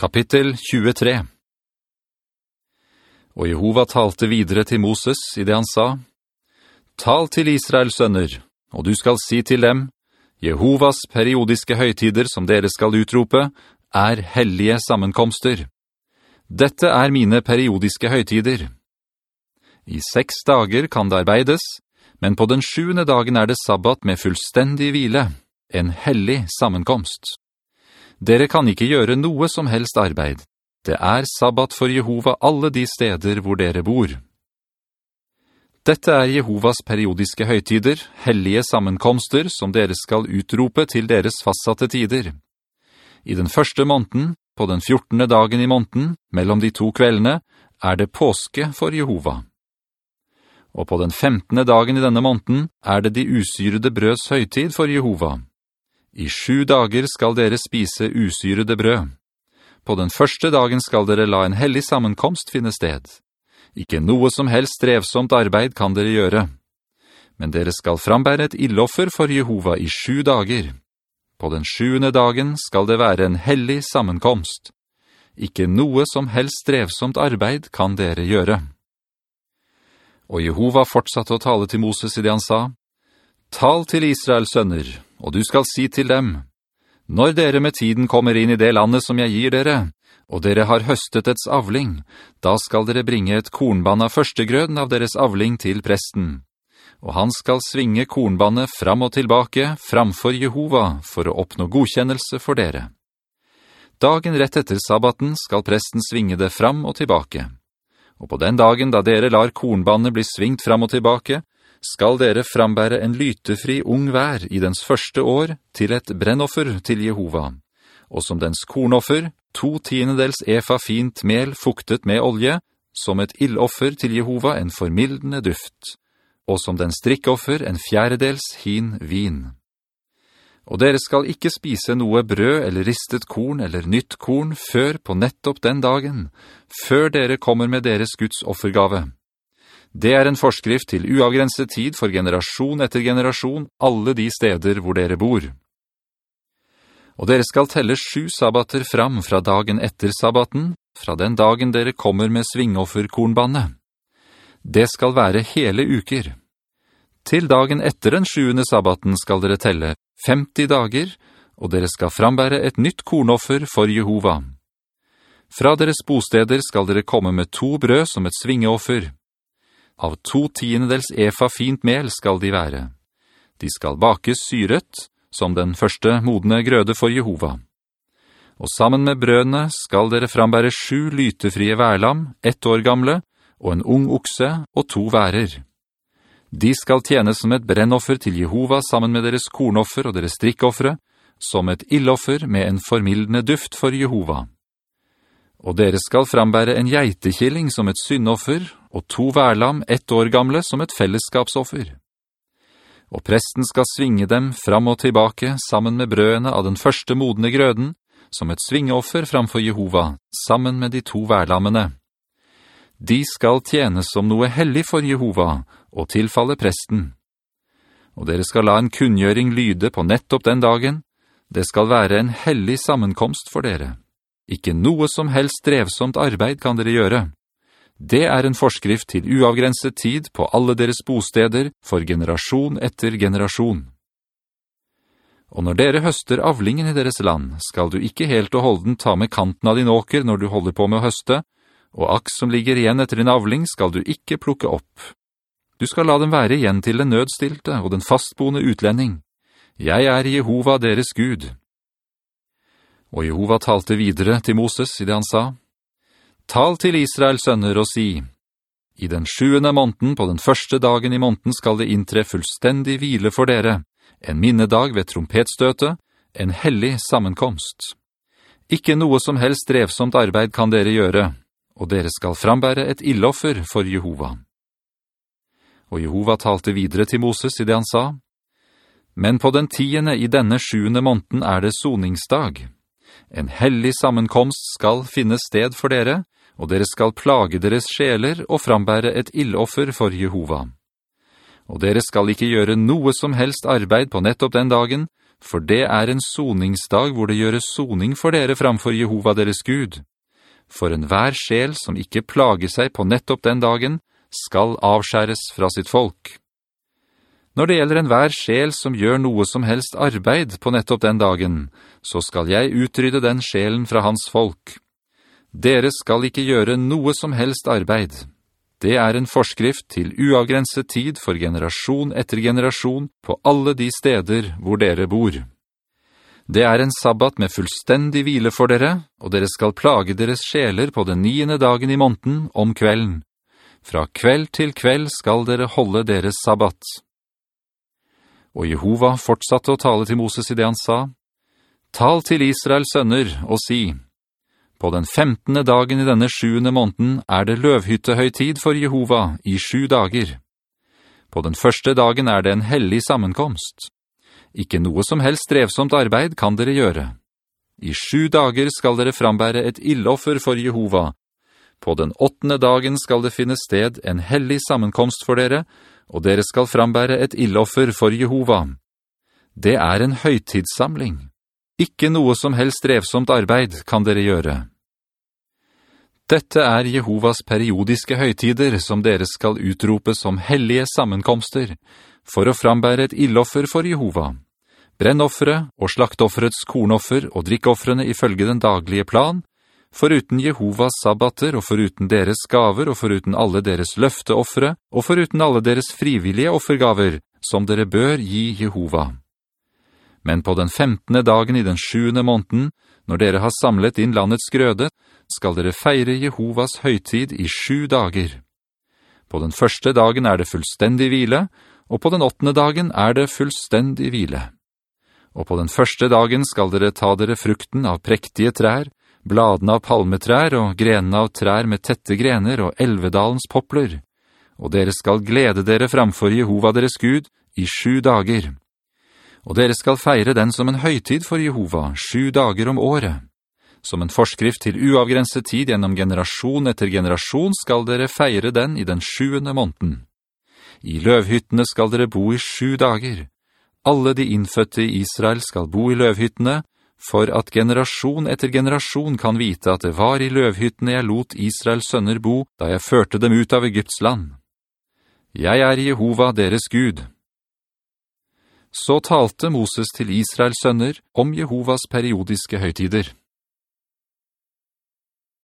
Kapittel 23 Og Jehova talte videre til Moses i det han sa, «Tal til Israels sønner, og du skal si til dem, Jehovas periodiske høytider som dere skal utrope, er hellige sammenkomster. Dette er mine periodiske høytider. I seks dager kan det arbeides, men på den sjuende dagen er det sabbat med fullstendig hvile, en hellig sammenkomst.» Dere kan ikke gjøre noe som helst arbeid. Det er sabbat for Jehova alle de steder hvor dere bor. Dette er Jehovas periodiske høytider, hellige sammenkomster som dere skal utrope til deres fastsatte tider. I den første måneden, på den fjortende dagen i måneden, mellom de to kveldene, er det påske for Jehova. Og på den femtende dagen i denne måneden er det de usyrede brøds høytid for Jehova. I sju dager skal dere spise usyrede brød. På den første dagen skal dere la en hellig sammenkomst finne sted. Ikke noe som helst strevsomt arbeid kan dere gjøre. Men dere skal frambære et illoffer for Jehova i sju dager. På den sjuende dagen skal det være en hellig sammenkomst. Ikke noe som helst strevsomt arbeid kan dere gjøre. Og Jehova fortsatte å tale til Moses i det han sa, «Tal til Israels sønner, og du skal si til dem, «Når dere med tiden kommer inn i det landet som jeg gir dere, og dere har høstet ets avling, da skal dere bringe et kornbann av førstegrøden av deres avling til presten. Og han skal svinge kornbannet fram og tilbake framfor Jehova for å oppnå godkjennelse for dere. Dagen rett etter sabbaten skal presten svinge det fram og tilbake. Og på den dagen da dere lar kornbannet bli svingt fram og tilbake, skal dere frambære en lytefri ung vær i dens første år til et brennoffer til Jehova, og som dens kornoffer, to tiendedels efa fint mel fuktet med olje, som et illoffer til Jehova en formildende duft, og som den strikkoffer en fjerdedels hin vin. Og dere skal ikke spise noe brød eller ristet korn eller nytt korn før på nettopp den dagen, før dere kommer med deres Guds offergave.» Det er en forskrift til uavgrenset tid for generasjon etter generasjon, alle de steder hvor dere bor. Og dere skal telle sju sabbater fram fra dagen etter sabbaten, fra den dagen dere kommer med svingofferkornbannet. Det skal være hele uker. Til dagen etter den sjuende sabbaten skal dere telle 50 dager, og dere skal frambære et nytt kornoffer for Jehova. Fra deres bosteder skal dere komme med to brød som et svingeoffer, av to tiendedels efa fint mel skal de være. De skal bakes syret, som den første modne grøde for Jehova. Og sammen med brødene skal dere frambære sju lytefrie værlam, ett år gamle, og en ung okse og to værer. De skal tjene som et brennoffer til Jehova sammen med deres kornoffer og deres strikkoffere, som et illoffer med en formildende duft for Jehova. Og dere skal frambære en geitekilling som et syndoffer, og to værlam ett år gamle som et fellesskapsoffer. Og presten skal svinge dem fram og tilbake sammen med brødene av den første modne grøden, som et svingeoffer framfor Jehova, sammen med de to værlammene. De skal tjene som noe hellig for Jehova, og tilfalle presten. Og dere skal la en kunngjøring lyde på nettopp den dagen. Det skal være en hellig sammenkomst for dere. Ikke noe som helst drevsomt arbeid kan dere gjøre. Det er en forskrift til uavgrenset tid på alle deres bosteder for generasjon etter generasjon. Og når dere høster avlingen i deres land, skal du ikke helt og holden ta med kanten av din åker når du holder på med å høste, og aks som ligger igjen etter din avling skal du ikke plukke opp. Du skal la dem være igjen til den nødstilte og den fastboende utlending. Jeg er Jehova deres Gud.» Og Jehova talte videre til Moses i det han sa, «Tal til Israels sønner og si, i den sjuende måneden på den første dagen i måneden skal det inntre fullstendig hvile for dere, en minnedag ved trompetstøte, en hellig sammenkomst. Ikke noe som helst drevsomt arbeid kan dere gjøre, og dere skal frambære et illoffer for Jehova.» Og Jehova talte videre til Moses i det han sa, «Men på den tiende i denne sjuende måneden er det soningsdag.» En hellig sammenkomst skal finne sted for dere, og dere skal plage deres sjeler og frambære et illoffer for Jehova. Og dere skal ikke gjøre noe som helst arbeid på nettopp den dagen, for det er en soningsdag hvor det gjøres soning for dere framfor Jehova deres Gud. For en hver sjel som ikke plager seg på nettopp den dagen, skal avskjæres fra sitt folk. Når det gjelder en hver sjel som gjør noe som helst arbeid på nettopp den dagen, så skal jeg utrydde den sjelen fra hans folk. Dere skal ikke gjøre noe som helst arbeid. Det er en forskrift til uavgrenset tid for generasjon etter generasjon på alle de steder hvor dere bor. Det er en sabbat med fullstendig hvile for dere, og dere skal plage deres sjeler på den niende dagen i måneden om kvelden. Fra kveld til kveld skal dere holde deres sabbat. Og Jehova fortsatte å tale til Moses i det han sa, «Tal til Israels sønner og si, på den femtende dagen i denne sjuende måneden er det løvhyttehøytid for Jehova i sju dager. På den første dagen er det en hellig sammenkomst. Ikke noe som helst strevsomt arbeid kan dere gjøre. I sju dager skal dere frambære et illoffer for Jehova. På den åttende dagen skal det finne sted en hellig sammenkomst for dere, og dere skal frambære et illoffer for Jehova. Det er en høytidssamling. Ikke noe som helst strevsomt arbeid kan dere gjøre. Dette er Jehovas periodiske høytider som dere skal utrope som hellige sammenkomster, for å frambære et illoffer for Jehova. Brennoffere og slaktofferets kornoffer og drikkoffrene ifølge den daglige plan, foruten Jehovas sabbater og foruten deres gaver og foruten alle deres løfteoffere og foruten alle deres frivillige offergaver, som dere bør gi Jehova. Men på den femtende dagen i den sjuende måneden, når dere har samlet inn landets grøde, skal dere feire Jehovas høytid i sju dager. På den første dagen er det fullstendig hvile, og på den åttende dagen er det fullstendig hvile. Og på den første dagen skal dere ta dere frukten av prektige trær, bladene av palmetrær og grenene av trær med tette grener og elvedalens popler, og dere skal glede dere framfor Jehova deres Gud i sju dager og dere skal feire den som en høytid for Jehova, sju dager om året. Som en forskrift til uavgrenset tid gjennom generasjon etter generasjon skal dere feire den i den sjuende måneden. I løvhyttene skal dere bo i sju dager. Alle de innfødte i Israel skal bo i løvhyttene, for at generasjon etter generasjon kan vite at det var i løvhyttene jeg lot Israels sønner bo, da jeg førte dem ut av Egypts land. Jeg er Jehova deres Gud, så talte Moses til Israels sønner om Jehovas periodiske høytider.